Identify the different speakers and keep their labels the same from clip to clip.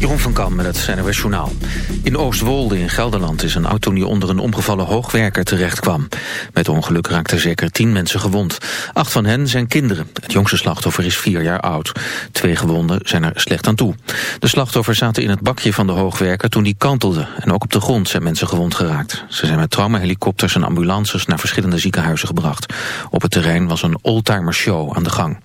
Speaker 1: Jeroen van Kam met het NRS Journaal. In Oostwolde in Gelderland is een auto die onder een omgevallen hoogwerker terecht kwam. Met ongeluk raakten zeker tien mensen gewond. Acht van hen zijn kinderen. Het jongste slachtoffer is vier jaar oud. Twee gewonden zijn er slecht aan toe. De slachtoffers zaten in het bakje van de hoogwerker toen die kantelde. En ook op de grond zijn mensen gewond geraakt. Ze zijn met traumahelikopters en ambulances naar verschillende ziekenhuizen gebracht. Op het terrein was een oldtimer show aan de gang.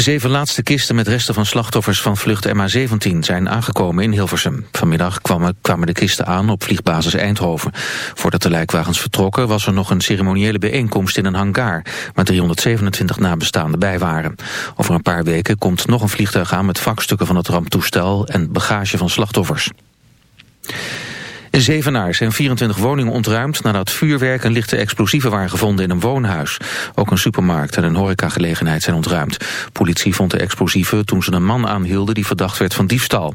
Speaker 1: De zeven laatste kisten met resten van slachtoffers van vlucht MH17 zijn aangekomen in Hilversum. Vanmiddag kwamen, kwamen de kisten aan op vliegbasis Eindhoven. Voordat de lijkwagens vertrokken was er nog een ceremoniële bijeenkomst in een hangar... waar 327 nabestaanden bij waren. Over een paar weken komt nog een vliegtuig aan met vakstukken van het ramptoestel... en bagage van slachtoffers. In Zevenaar zijn 24 woningen ontruimd nadat vuurwerk en lichte explosieven waren gevonden in een woonhuis. Ook een supermarkt en een horecagelegenheid zijn ontruimd. Politie vond de explosieven toen ze een man aanhielden die verdacht werd van diefstal.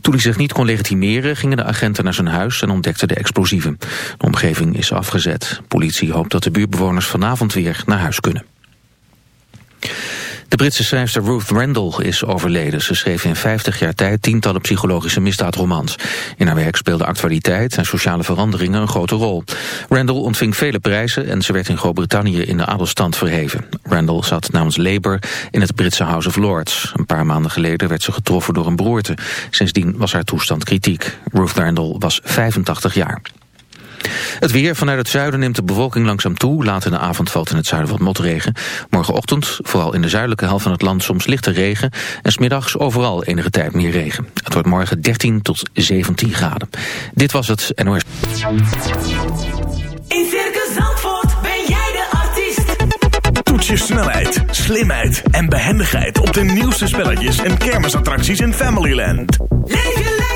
Speaker 1: Toen hij zich niet kon legitimeren gingen de agenten naar zijn huis en ontdekten de explosieven. De omgeving is afgezet. Politie hoopt dat de buurtbewoners vanavond weer naar huis kunnen. De Britse schrijfster Ruth Randall is overleden. Ze schreef in 50 jaar tijd tientallen psychologische misdaadromans. In haar werk speelde actualiteit en sociale veranderingen een grote rol. Randall ontving vele prijzen en ze werd in Groot-Brittannië in de adelstand verheven. Randall zat namens Labour in het Britse House of Lords. Een paar maanden geleden werd ze getroffen door een beroerte. Sindsdien was haar toestand kritiek. Ruth Randall was 85 jaar. Het weer vanuit het zuiden neemt de bewolking langzaam toe. Later in de avond valt in het zuiden wat motregen. Morgenochtend, vooral in de zuidelijke helft van het land, soms lichte regen. En smiddags overal enige tijd meer regen. Het wordt morgen 13 tot 17 graden. Dit was het NOS.
Speaker 2: In Circus Zandvoort ben jij de artiest.
Speaker 3: Toets je snelheid, slimheid en behendigheid op de nieuwste spelletjes en kermisattracties in Familyland.
Speaker 2: Leef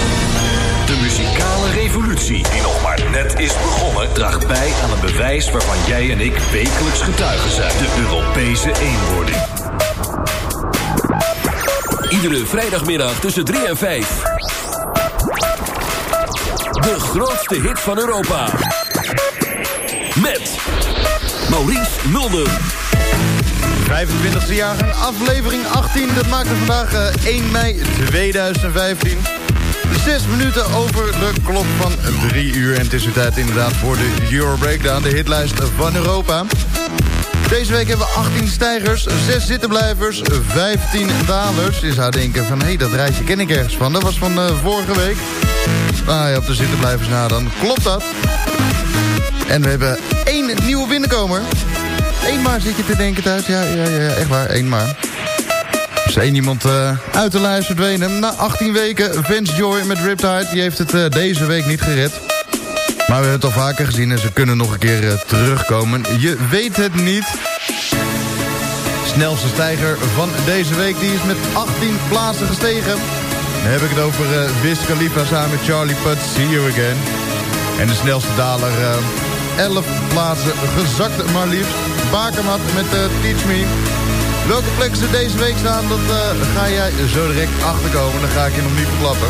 Speaker 4: De muzikale revolutie, die nog maar is begonnen draagt bij aan een bewijs waarvan jij en ik wekelijks getuigen zijn. De Europese eenwording.
Speaker 5: Iedere vrijdagmiddag tussen 3 en 5. De grootste hit van Europa. Met Maurice Mulder.
Speaker 6: 25e jaargang, aflevering 18. Dat maakt het vandaag eh, 1 mei 2015. Zes minuten over de klok van 3 uur. En het is weer tijd inderdaad voor de Euro Breakdown, de hitlijst van Europa. Deze week hebben we 18 stijgers, 6 zittenblijvers, 15 dalers. Je zou denken van, hé, hey, dat rijtje ken ik ergens van. Dat was van uh, vorige week. Ah ja, op de zittenblijvers na dan. Klopt dat? En we hebben één nieuwe binnenkomer. Eén maar zit je te denken thuis. Ja, ja, ja, echt waar, één maar. Is één iemand uh, uit de lijst verdwenen. Na 18 weken, Vince Joy met Riptide. Die heeft het uh, deze week niet gered. Maar we hebben het al vaker gezien en ze kunnen nog een keer uh, terugkomen. Je weet het niet. Snelste stijger van deze week, die is met 18 plaatsen gestegen. Dan heb ik het over Wiz Khalifa samen met Charlie Puth, See You Again. En de snelste daler, 11 plaatsen gezakt maar liefst. Bakermat met Teach Me. Welke plekken ze deze week staan, dat uh, ga jij zo direct achterkomen. Dan ga ik je nog niet verklappen.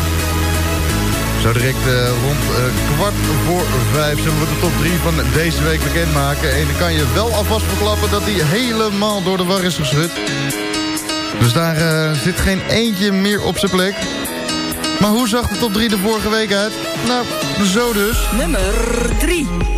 Speaker 6: Zo direct uh, rond uh, kwart voor vijf zullen we de top 3 van deze week bekendmaken. En dan kan je wel alvast verklappen dat die helemaal door de war is geschud. Dus daar zit geen eentje meer op zijn plek. Maar hoe zag de top 3 de vorige week uit? Nou, zo dus.
Speaker 7: Nummer 3.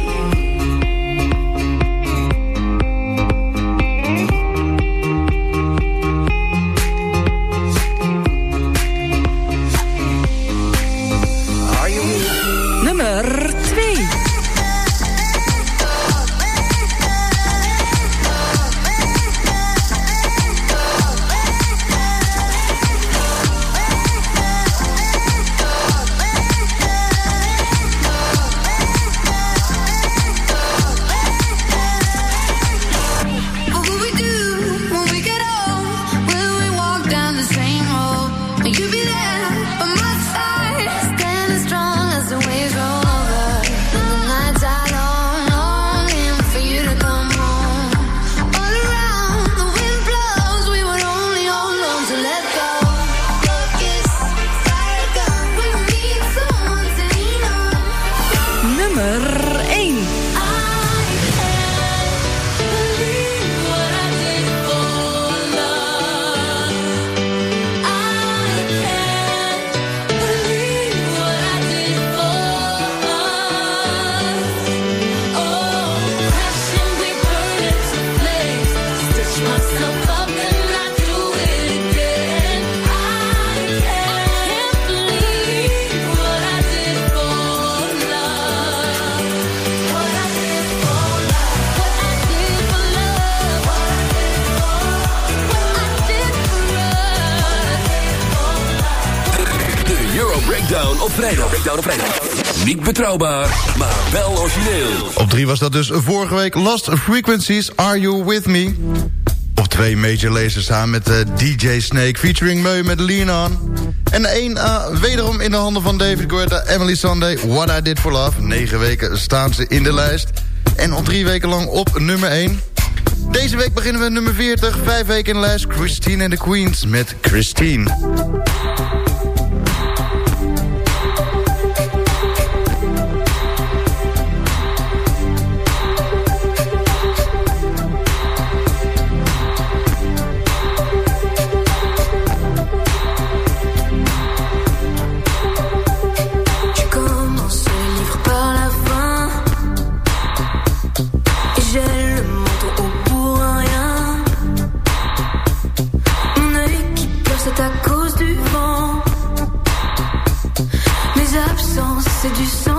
Speaker 5: Betrouwbaar, maar wel origineel.
Speaker 6: Op 3 was dat dus vorige week Lost Frequencies, Are You With Me? Op 2 Major Lazer samen met uh, DJ Snake featuring Meu met Lean On. En 1 uh, wederom in de handen van David Guetta, Emily Sunday, What I Did For Love. 9 weken staan ze in de lijst. En al drie weken lang op nummer 1. Deze week beginnen we nummer 40, 5 weken in de lijst. Christine and the Queens met Christine.
Speaker 8: C'est à cause du vent. Mes absences c'est du sentiment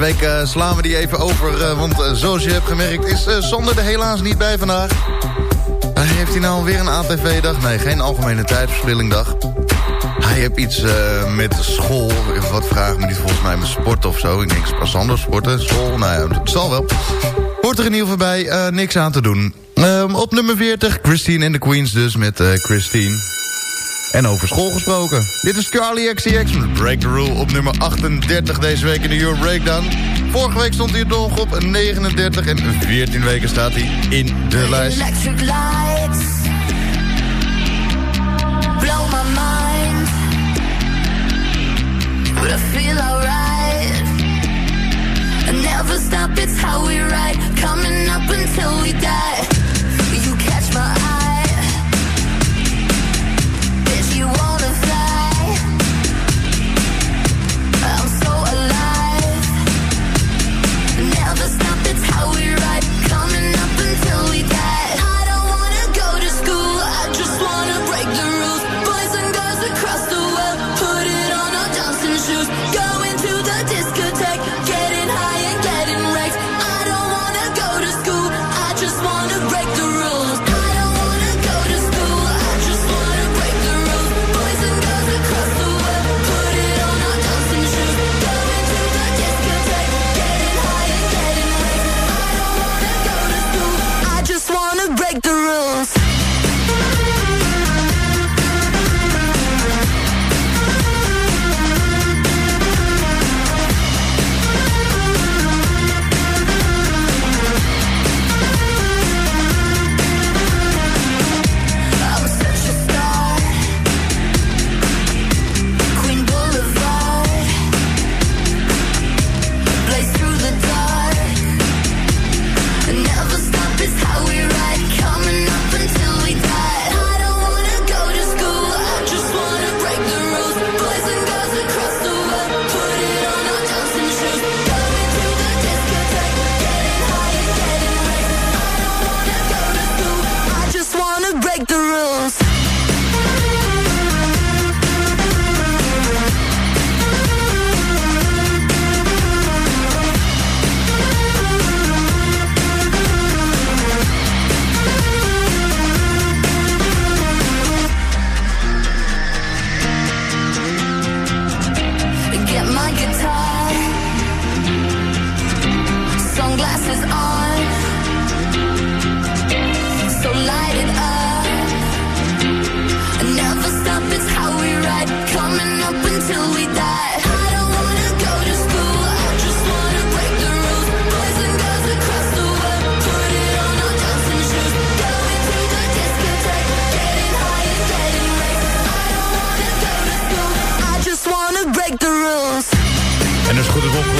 Speaker 6: Deze week eh, slaan we die even over, uh, want eh, zoals je hebt gemerkt is zonder er helaas niet bij vandaag. heeft hij nou weer een ATV-dag? Nee, geen algemene tijdverspillingdag. Hij heeft iets met school, wat vragen we niet, volgens mij met sport of zo. Ik denk, anders sporten, school, nou ja, het zal wel. Hoort er in ieder geval bij, niks aan te doen. Ehm, op nummer 40, Christine en de Queens dus met Christine. En over school gesproken. Dit is Carly XCX met Break the Rule op nummer 38 deze week in de Euro Breakdown. Vorige week stond hij nog op 39 en 14 weken staat hij in de lijst.
Speaker 7: Electric lights. Blow my mind. But I feel alright. Never stop, it's how we ride. Coming up until we die.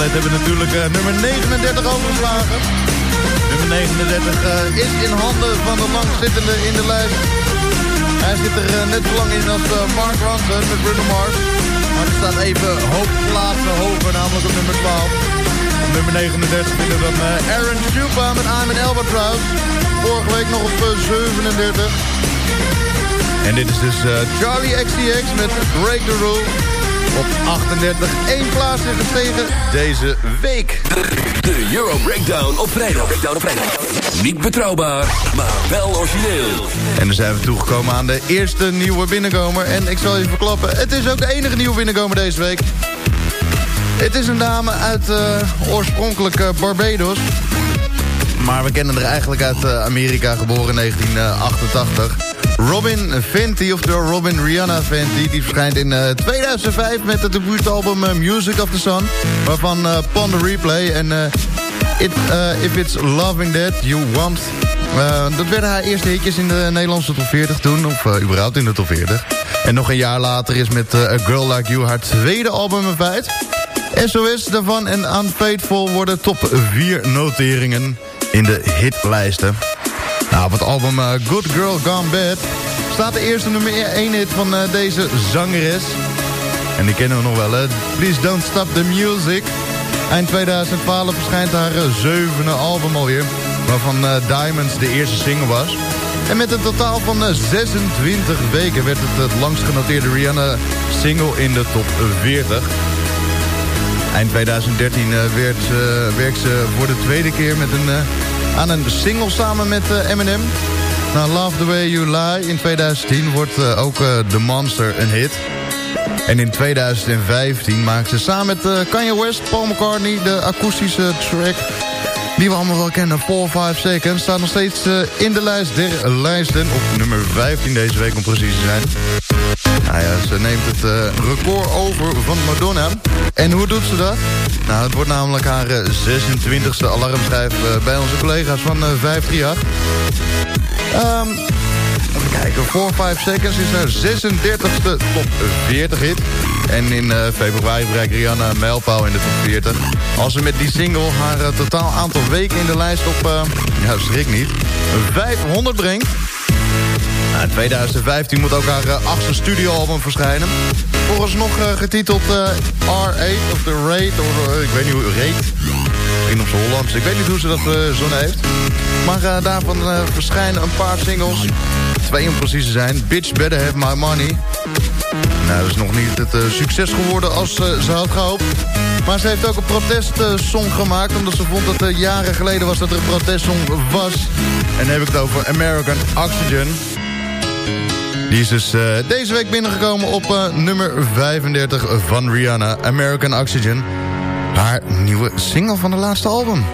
Speaker 6: Opgelet hebben, natuurlijk eh, nummer 39 overgeslagen. Nummer 39 eh, is in handen van de langzittende in de lijst. Hij zit er eh, net zo lang in als Mark Ronson met Bruno Mars. Maar er staat even hoop plaatsen hoger, namelijk op nummer 12. Op nummer 39 vinden we Aaron Chupa met I'm an Albatross. Vorige week nog op eh, 37. En dit is dus Charlie XCX met Break the Rule. Op 38, één plaats is gestegen deze week.
Speaker 5: De Euro Breakdown op vrijdag. Breakdown op vrijdag. Niet betrouwbaar, maar wel origineel.
Speaker 6: En dan zijn we toegekomen aan de eerste nieuwe binnenkomer. En ik zal je verklappen, het is ook de enige nieuwe binnenkomer deze week. Het is een dame uit eh, oorspronkelijk eh, Barbados. Maar we kennen haar eigenlijk uit eh, Amerika, geboren in 1988. Robin Fenty, oftewel Robin Rihanna Fenty... die verschijnt in eh, 2005 met het debuutalbum eh, Music of the Sun... waarvan uh, Pon the Replay en eh, It, eh, If It's Loving That You Want... Eh, dat werden haar eerste hitjes in de Nederlandse top 40 toen, of eh, überhaupt in de top 40. En nog een jaar later is met eh, A Girl Like You haar tweede album een. SOS daarvan en Unfaithful worden top 4 noteringen in de hitlijsten. Nou, op het album eh, Good Girl Gone Bad staat de eerste nummer 1 hit van eh, deze zangeres. En die kennen we nog wel, hè? Please Don't Stop the Music. Eind 2012 verschijnt haar eh, zevende album alweer. Waarvan Diamonds de eerste single was. En met een totaal van eh, 26 weken werd het het langst genoteerde Rihanna-single in de top 40. Eind 2013 eh, werd, werkt ze voor de tweede keer met een, aan een single samen met eh, Eminem. Nou, Love the Way You Lie in 2010 wordt eh, ook eh, The Monster een hit. En in 2015 maakt ze samen met Kanye West, Paul McCartney... de akoestische track die we allemaal wel kennen, 4 5 Seconds... staat nog steeds in de lijst der lijsten op nummer 15 deze week om precies te zijn. Nou ja, ze neemt het eh, record over van Madonna. En hoe doet ze dat? Nou, het wordt namelijk haar eh, 26e alarmschijf eh, bij onze collega's van eh 538. Ehm even kijken, 4 5 Seconds is haar 36e top 40 hit. En in eh, februari bereikt Rihanna een mijlpaal in de top 40. Als ze met die single haar eh, totaal aantal weken in de lijst op, eh, ja schrik niet, 500 brengt... Nou, in 2015 moet ook haar uh, achtste studioalbum verschijnen. Volgens nog eh, getiteld eh, R8 of The Rate, of ik weet niet hoe, Rate. Misschien op Hollands, ik weet niet hoe ze dat zo heeft. Maar daarvan verschijnen een paar singles. Twee om precies te zijn. Bitch Better Have My Money. Nou, dat is nog niet het succes geworden als ze had gehoopt. Maar ze heeft ook een protestsong gemaakt... omdat ze vond dat jaren geleden was dat er een protestsong was. En dan heb ik het over American Oxygen. Die is dus eh, deze week binnengekomen op eh, nummer 35 van Rihanna, American Oxygen. Haar nieuwe single van de laatste album.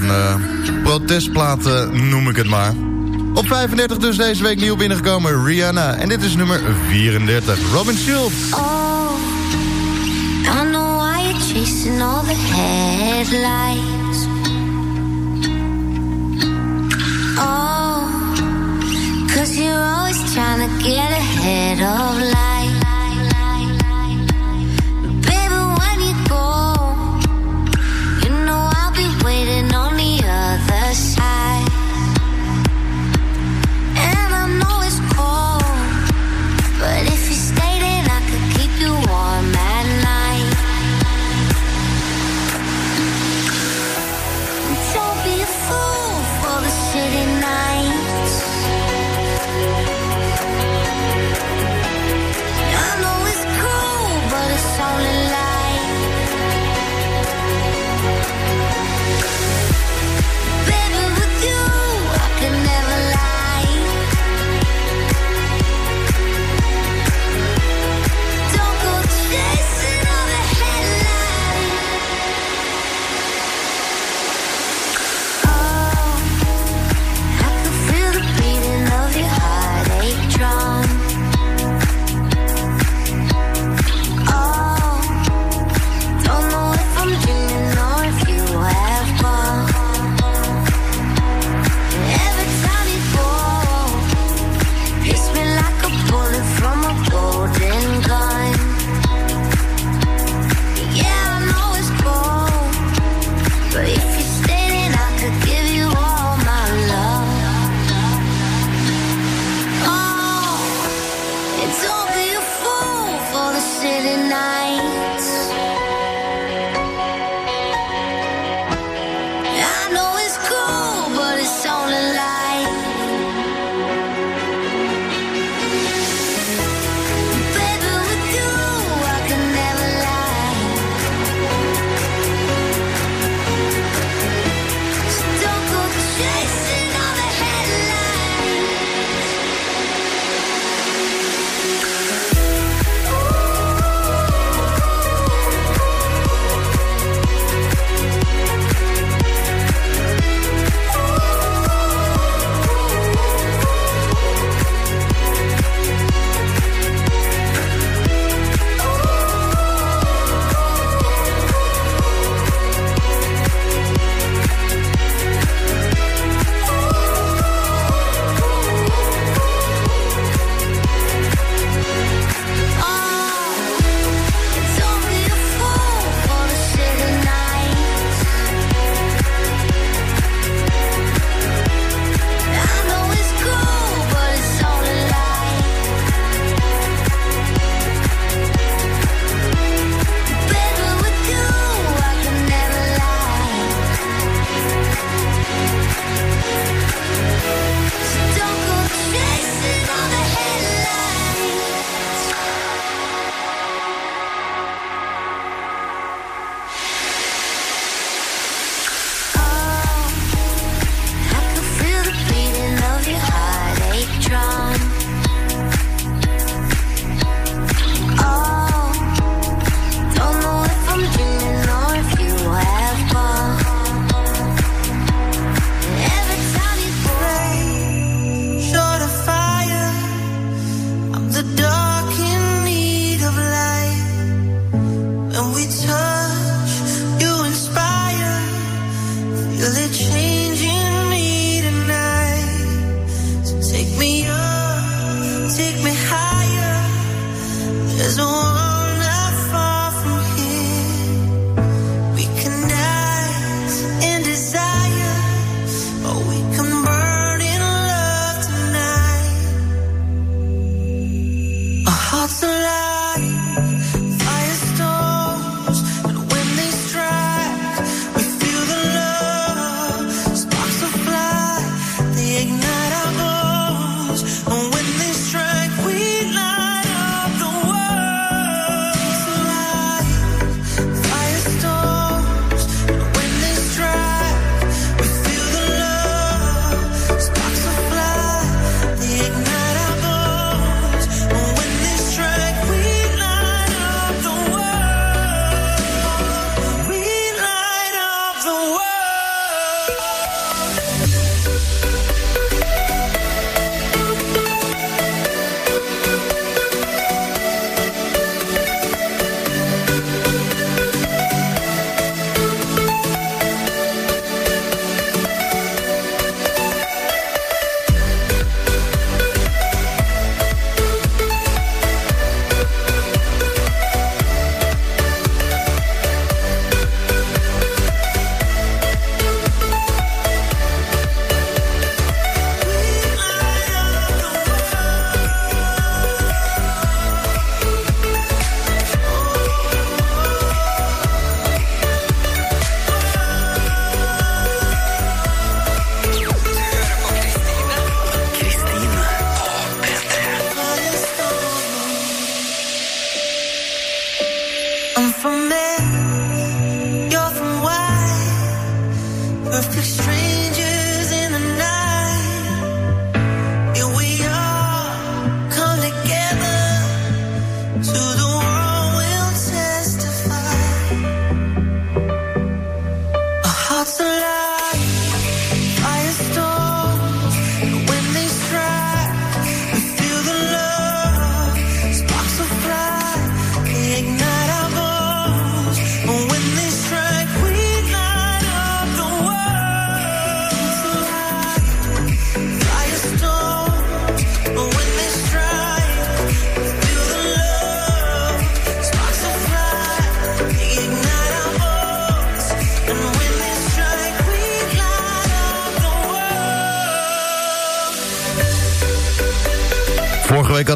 Speaker 6: van uh, protestplaten noem ik het maar. Op 35 dus deze week nieuw binnengekomen Rihanna. En dit is nummer 34, Robin Schultz.
Speaker 7: Oh, I don't know why you're chasing all the headlights. Oh, cause you're always trying to get ahead of life.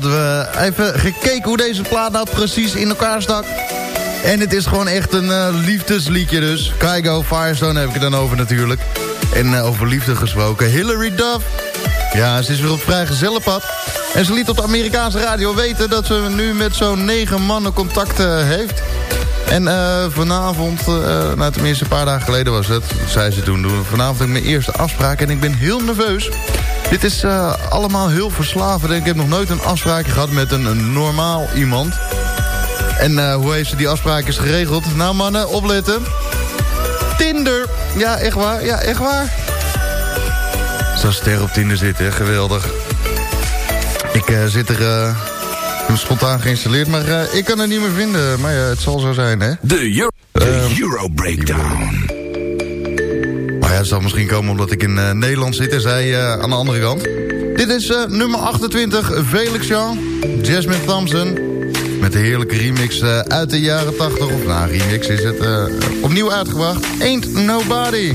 Speaker 6: Hadden we even gekeken hoe deze plaat nou precies in elkaar stak. En het is gewoon echt een eh, liefdesliedje dus. Kygo, Firestone heb ik het dan over natuurlijk. En eh, over liefde gesproken. Hilary Duff. Ja, ze is weer op vrijgezellenpad. En ze liet op de Amerikaanse radio weten dat ze nu met zo'n negen mannen contact eh, heeft. En vanavond, nou tenminste een paar dagen geleden was het, zei ze toen, doen. vanavond heb ik mijn eerste afspraak en ik ben heel nerveus. Dit is eh, allemaal heel verslavend en ik heb nog nooit een afspraakje gehad met een, een normaal iemand. En eh, hoe heeft ze die afspraakjes geregeld? Nou mannen, opletten. Tinder. Ja, echt waar. Ja, echt waar. Zo'n ster op Tinder zitten, geweldig. Ik eh, zit er hem spontaan geïnstalleerd, maar ik kan het niet meer vinden. Maar ja, het zal zo zijn, hè?
Speaker 3: De Euro,
Speaker 6: Ehm,
Speaker 3: Euro Breakdown.
Speaker 6: Het zal misschien komen omdat ik in eh, Nederland zit en zij eh, aan de andere kant. Dit is eh, nummer 28, Felix Jean, Jasmine Thompson. Met de heerlijke remix uit de jaren 80. Of nou, remix is het opnieuw uitgebracht. Ain't Nobody.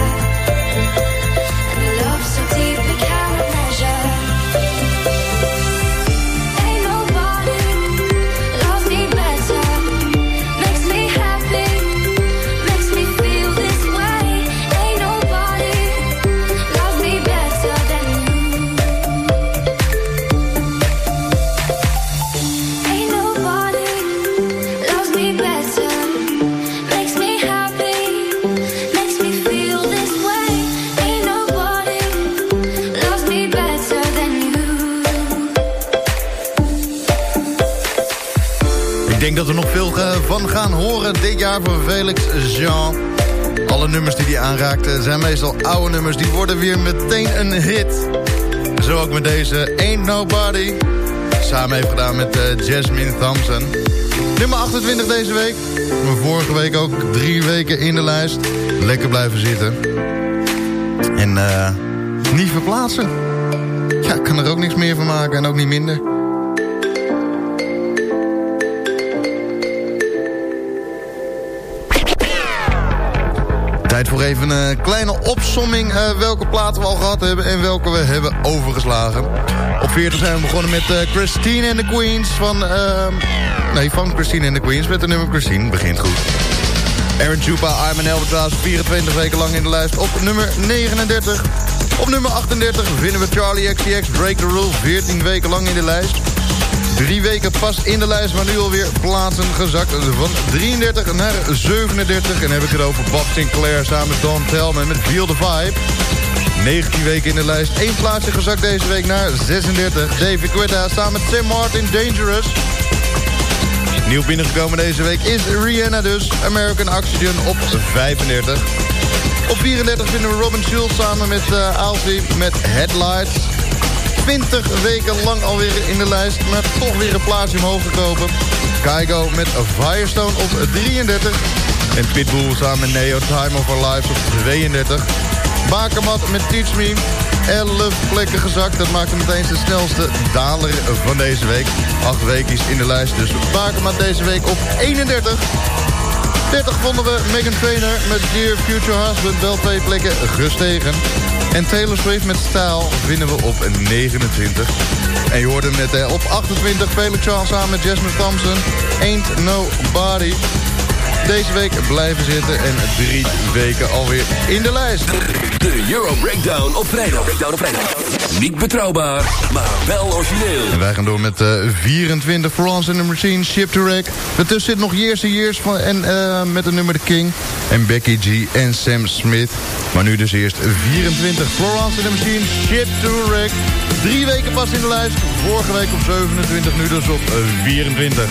Speaker 6: denk dat we nog veel eh, van gaan horen dit jaar van Felix Jean. Alle nummers die hij aanraakt zijn meestal oude nummers. Die worden weer meteen een hit. Zo ook met deze Ain't Nobody. Samen heeft gedaan met eh, Jasmine Thompson. Nummer 28 deze week. Maar vorige week ook drie weken in de lijst. Lekker blijven zitten. En eh, niet verplaatsen. Ja, ik kan er ook niks meer van maken en ook niet minder.
Speaker 8: Voor even een kleine opsomming eh, welke platen we al gehad hebben en welke we hebben overgeslagen. Op 40 zijn we begonnen met eh, Christine and the Queens van... ehm, nee, van Christine and the Queens met de nummer Christine. Begint goed. Aaron Chupa, I'm an Albatross, 24 weken lang in de lijst op nummer 39. Op nummer 38 vinden we Charlie XCX, Break the Rule, 14 weken lang in de lijst. Drie weken pas in de lijst, maar nu alweer plaatsen gezakt. Van 33 naar 37. En heb ik het over Bob Sinclair samen met Don Telman met Feel the Vibe. 19 weken in de lijst. Eén plaatsje gezakt deze week naar 36. David Guetta samen met Tim Martin, Dangerous. Nieuw binnengekomen deze week is Rihanna dus. American Oxygen op 35. Op 34 vinden we Robin Schulz samen met uh, Alfie met Headlights. 20 weken lang alweer in de lijst, maar toch weer een plaatsje omhoog gekomen. Kaigo met Firestone op 33. En Pitbull samen met Neo Time of Our Lives op 32. Bakermat met Teach Me. 11 plekken gezakt. Dat maakt hem meteen de snelste daler van deze week. 8 weken is in de lijst, dus Bakermat deze week op 31. 30 vonden we Megan Trainer met Dear Future Husband. Wel twee plekken gestegen. En Taylor Swift met Style vinden we op 29. En je hoorde hem net op 28 Felix Charles samen met Jasmine Thompson. Ain't Nobody. Deze week blijven zitten en drie weken alweer in de lijst.
Speaker 5: De Euro Breakdown op vrijdag. Breakdown op vrijdag. Niet betrouwbaar, maar wel origineel.
Speaker 8: En wij gaan door met eh 24 Florence and the Machine, Ship to Wreck. Daartussen zit nog Years and Years van, en, eh, met de nummer The King. En Becky G en Sam Smith. Maar nu dus eerst 24 Florence and the Machine, Ship to Wreck. Drie weken pas in de lijst. Vorige week op 27, nu dus op eh, 24.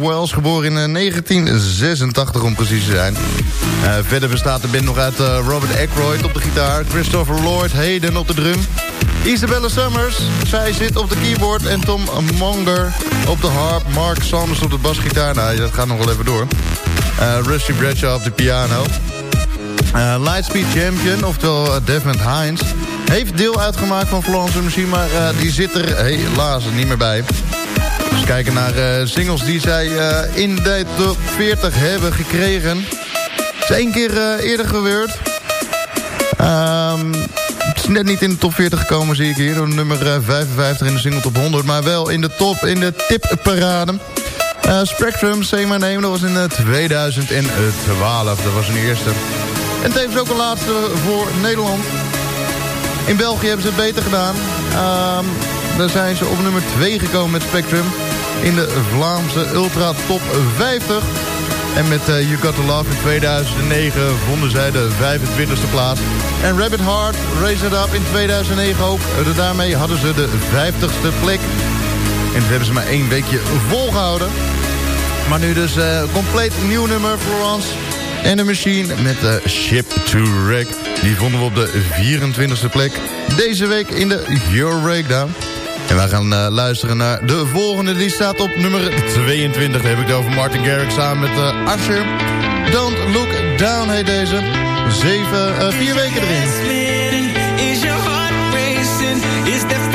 Speaker 6: Wells, geboren in eh, 1986 om precies te zijn. Eh, verder bestaat de band nog uit eh, Robert Aykroyd op de gitaar... Christopher Lloyd Hayden op de drum... Isabella Summers, zij zit op de keyboard... en Tom Monger op de harp... Mark Sanders op de basgitaar. Nou, dat gaat nog wel even door. Eh, Rusty Bradshaw op de piano... Lightspeed Champion, oftewel uh, Hines... heeft deel uitgemaakt van Florence Machine... maar die zit er helaas niet meer bij. Dus kijken naar uh, singles die zij uh, in de top 40 hebben gekregen. Het is één keer uh, eerder gebeurd. Um, het is net niet in de top 40 gekomen, zie ik hier. Door nummer uh, 55 in de single top 100. Maar wel in de top, in de tipparade. Spectrum, Say My Name, dat was in uh, 2012. Dat was een eerste. En tevens ook een laatste voor Nederland. In België hebben ze het beter gedaan. Um, daar zijn ze op nummer 2 gekomen met Spectrum. In de Vlaamse Ultra Top 50. En met uh, You Got To Love in 2009 vonden zij de 25e plaats. En Rabbit Heart, Raise It Up in 2009 ook. Uh, daarmee hadden ze de 50ste plek. En dat hebben ze maar één weekje volgehouden. Maar nu dus uh, compleet nieuw nummer, Florence en de Machine met de Ship to Wreck. Die vonden we op de 24e plek deze week in de Euro Breakdown. En wij gaan uh, luisteren naar de volgende. Die staat op nummer 22. Daar heb ik het over Martin Garrix samen met uh, Usher. Don't Look Down heet deze. Zeven, uh, vier weken erin.
Speaker 2: Is your heart racing? Is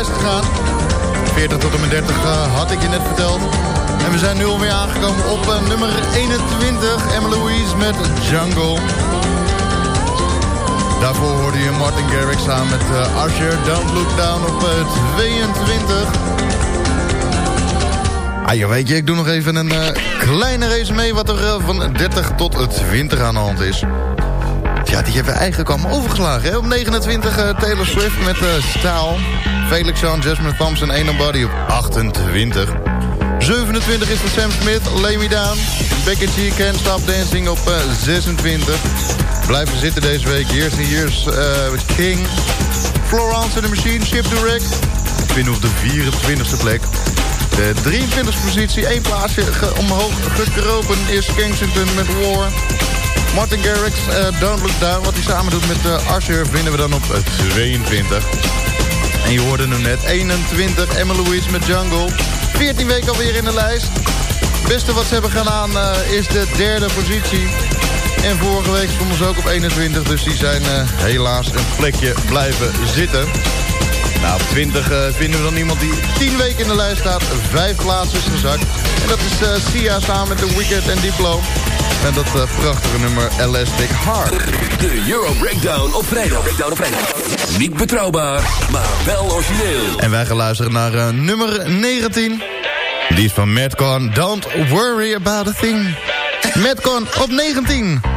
Speaker 6: lijst gegaan. 40 tot en met 30 eh, had ik je net verteld. En we zijn nu alweer aangekomen op eh, nummer 21. Emma Louise met Jungle. Daarvoor hoorde je Martin Garrix samen met eh, Usher. Don't Look Down op eh, 22. Ah, joh, weet je, ik doe nog even een eh, kleine race mee... wat er eh, van 30 tot 20 aan de hand is. Ja, die hebben we eigenlijk allemaal overgeslagen. Hè? Op 29 eh, Taylor Swift met eh Staal. Felix Jean, Jasmine Thompson, Ain't Nobody op 28. 27 is voor Sam Smith, Lay Me Down. Becky G, Can't Stop Dancing op eh, 26. Blijven zitten deze week. Years and Years eh, King. Florence and the Machine, Ship to Wreck. Ik vind op de 24e plek. De 23e positie, één plaatsje omhoog gekropen is Kensington met War. Martin Garrix, eh, Don't Look Down. Wat hij samen doet met uh, Usher vinden we dan op eh, 22. En je hoorde hem net. 21, Emma Louise met Jungle. 14 weken alweer in de lijst. Het beste wat ze hebben gedaan eh, is de derde positie. En vorige week stonden ze ook op 21. Dus die zijn eh, helaas een plekje blijven zitten. Nou, op 20 eh, vinden we dan iemand die 10 weken in de lijst staat. Vijf plaatsen is gezakt. En dat is Sia samen met The Wicked en Diplo. En dat prachtige nummer Elastic Heart.
Speaker 5: De Euro Breakdown op vrijdag. Breakdown op vrijdag. Niet betrouwbaar, maar wel origineel.
Speaker 6: En wij gaan luisteren naar eh, nummer 19. Die is van Madcon. Don't worry about a thing. Madcon op 19.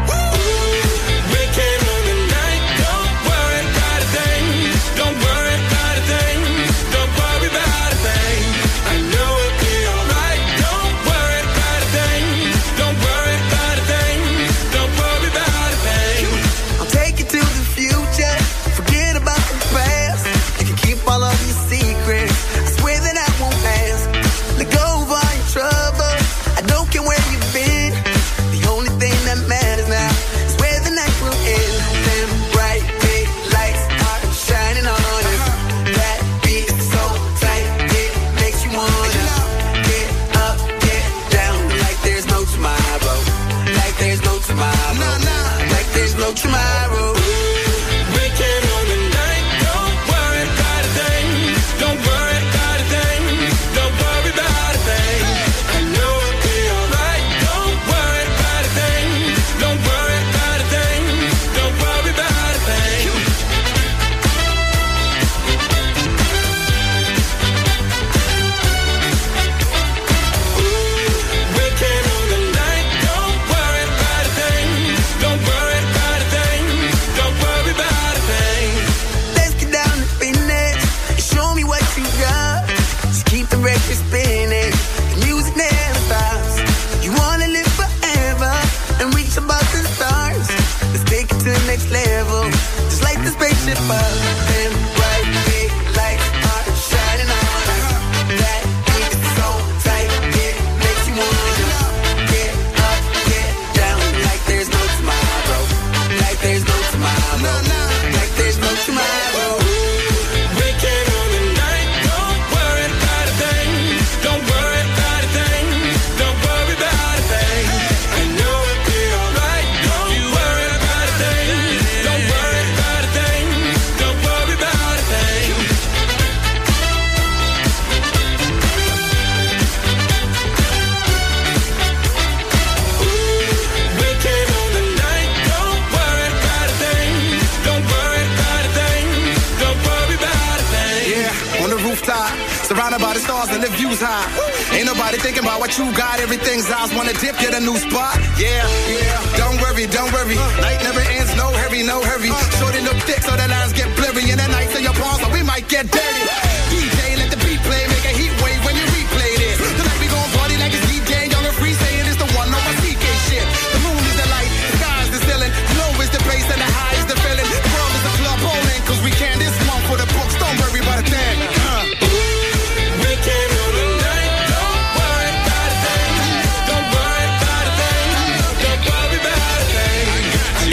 Speaker 2: You got. Everything's ours. Wanna dip, get a new spot. Yeah, yeah. Don't worry, don't worry. Night never ends. No hurry, no hurry. Shorty look thick, so the lines get blurry. And the nights in your palms, so we might get dirty. DJ,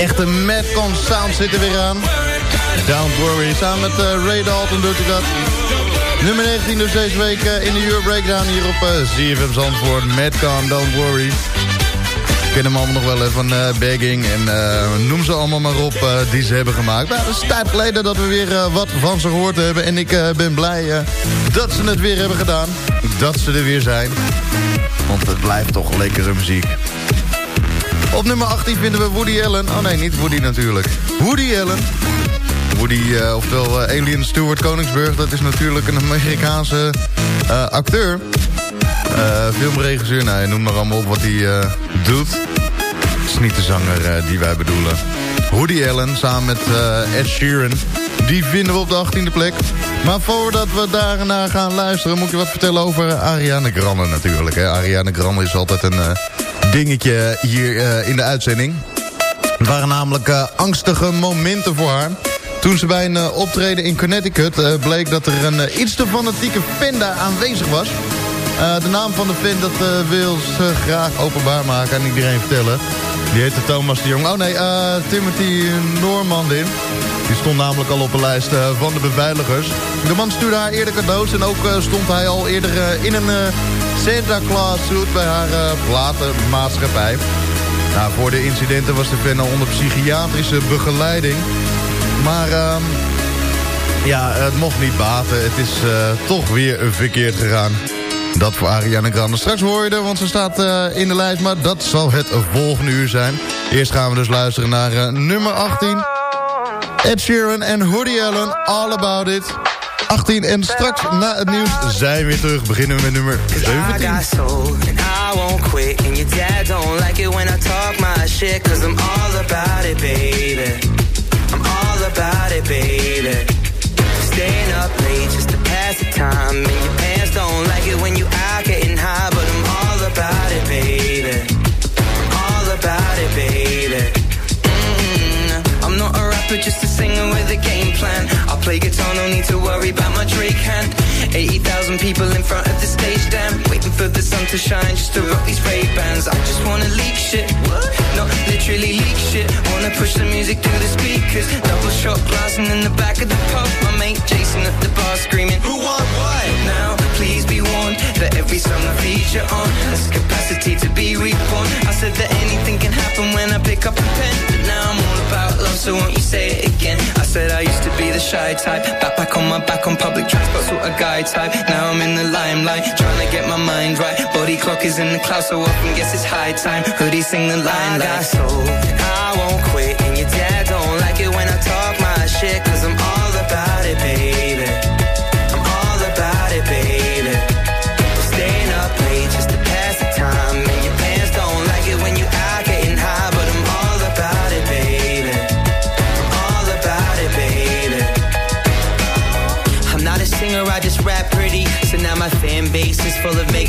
Speaker 6: Echte Madcon sound zit er weer aan. Don't worry, samen met eh, Ray Dalton doet hij dat. Nummer 19 dus deze week eh, in de Euro Breakdown hier op uh, ZFM Zandvoort. Madcon, don't worry. Ik ken hem allemaal nog wel even van eh, Begging en eh, noem ze allemaal maar op eh, die ze hebben gemaakt. Maar het is tijd geleden dat we weer eh, wat van ze gehoord hebben. En ik eh, ben blij eh, dat ze het weer hebben gedaan. Dat ze er weer zijn. Want het blijft toch lekkere muziek. Op nummer 18 vinden we Woody Allen. Oh nee, niet Woody natuurlijk. Woody Allen. Woody, eh, oftewel eh, Alien Stewart Koningsburg. Dat is natuurlijk een Amerikaanse eh, acteur. Filmregisseur, nou, noem maar allemaal op wat hij doet. Het is niet de zanger die wij bedoelen. Woody Allen samen met Ed Sheeran. Die vinden we op de 18e plek. Maar voordat we daarna gaan luisteren... moet je wat vertellen over Ariana Grande natuurlijk. Hè. Ariana Grande is altijd een dingetje hier eh, in de uitzending. Het waren namelijk eh, angstige momenten voor haar. Toen ze bij een eh, optreden in Connecticut bleek dat er een iets te fanatieke fan daar aanwezig was. De naam van de fan dat wil ze graag openbaar maken aan iedereen vertellen. Die heette Thomas de Jong. Oh nee, eh, Timothy Normandin. Die stond namelijk al op de lijst eh, van de beveiligers. De man stuurde haar eerder cadeaus en ook eh, stond hij al eerder in een Santa Claus suit bij haar platenmaatschappij. Nou, voor de incidenten was de fan al onder psychiatrische begeleiding. Maar ehm, ja, het mocht niet baten. Het is toch weer verkeerd gegaan. Dat voor Ariana Grande. Straks hoor je er, want ze staat eh, in de lijst. Maar dat zal het volgende uur zijn. Eerst gaan we dus luisteren naar eh, nummer 18. Ed Sheeran en Woody Allen, All About It. 18 en straks na het nieuws zijn we weer terug. Beginnen we met nummer
Speaker 9: I
Speaker 6: 17.
Speaker 9: got soul and I won't quit. And your dad don't like it when I talk my shit. Cause I'm all about it, baby. Staying up late pass the time. And your pants don't like it when you out getting high. But I'm all about it, baby. I'm all about it, baby. Mm, I'm not a rapper, just a singer with a game plan. I'll play guitar, no need to worry about my Drake hand. 80,000 people in front of the stage, damn. Waiting for the sun to shine just to rock these Ray Bans. I just wanna leak shit. Not literally leak shit. Wanna push the music through the speakers. Double shot glass and in the back of the pub. My mate Jason at the bar screaming, Who that every song I feature on has capacity to be reborn. I said that anything can happen when I pick up a pen. But now I'm all about love, so won't you say it again? I said I used to be the shy type. Back back on my back on public transport, sort of guy type. Now I'm in the limelight, trying to get my mind right. Body clock is in the clouds, so often guess it's high time. Hoodie sing the line like. I got soul, I won't quit. And your dad don't like it when I talk my shit, cause I'm all about it, baby.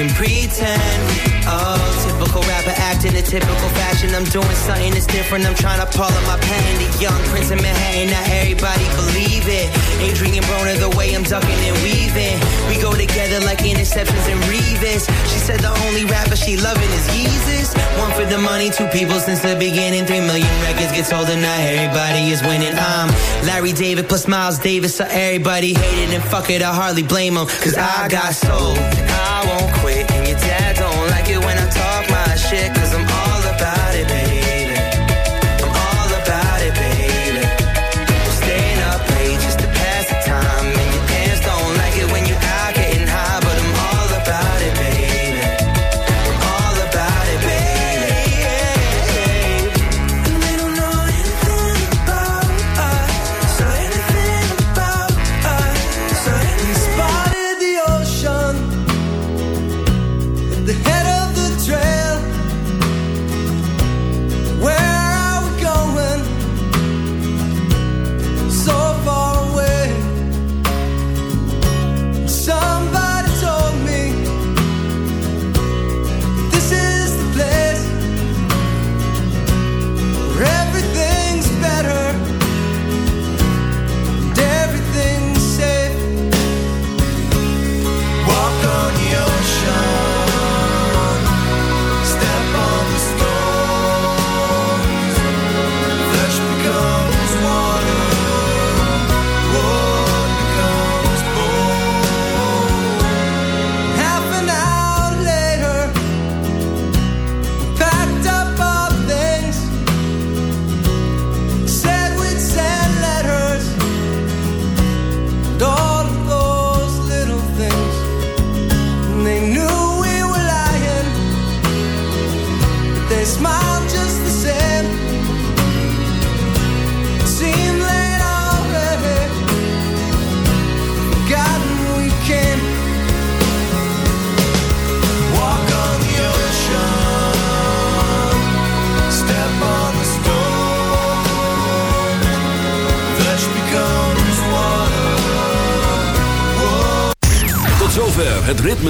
Speaker 9: can pretend. Oh, typical rapper acting in typical fashion. I'm doing something that's different. I'm trying to pull up my pen. The young prince of Manhattan, not everybody believe it. Adrian Broner, the way I'm ducking and weaving. We go together like interceptions and Revis. She said the only rapper she loving is Yeezus. One for the money, two people since the beginning. Three million records get sold and not everybody is winning. I'm Larry David plus Miles Davis, so everybody hated and fuck it, I hardly blame them. Cause I got soul, I shit. Cause I'm all about it, baby.